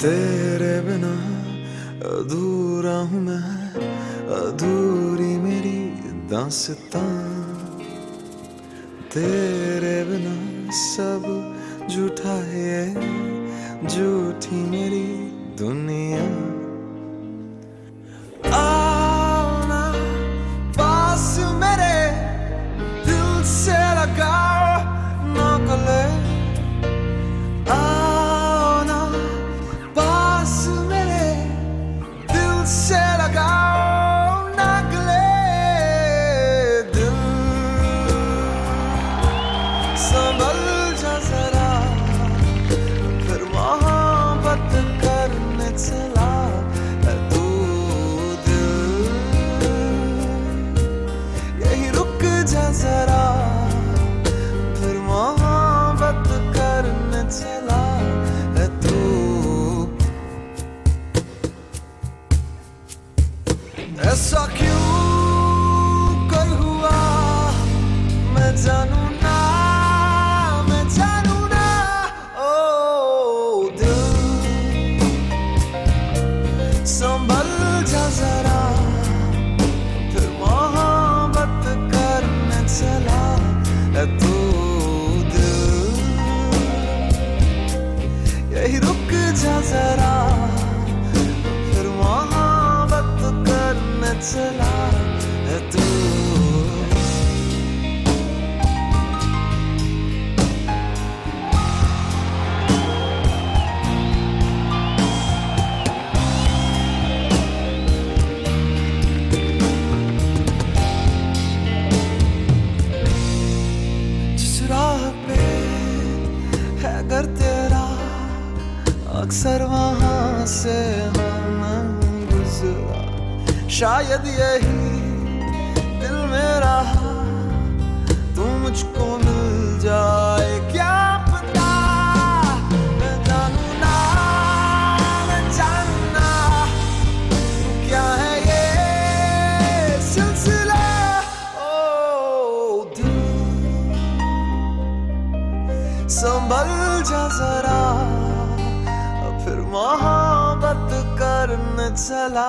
तेरे बिना अधूरा हूँ मैं, अधूरी मेरी दास्तां। तेरे बिना सब झूठा है, झूठी मेरी दुनिया। SRQ राह पे है घर तेरा अक्सर वहाँ से शायद यही दिल में रहा तू मुझको मिल जाए। क्या क्या है ये सिलसिला? संभल जा जरा, फिर मोहब्बत करने चला।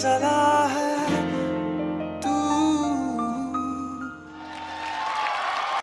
salah.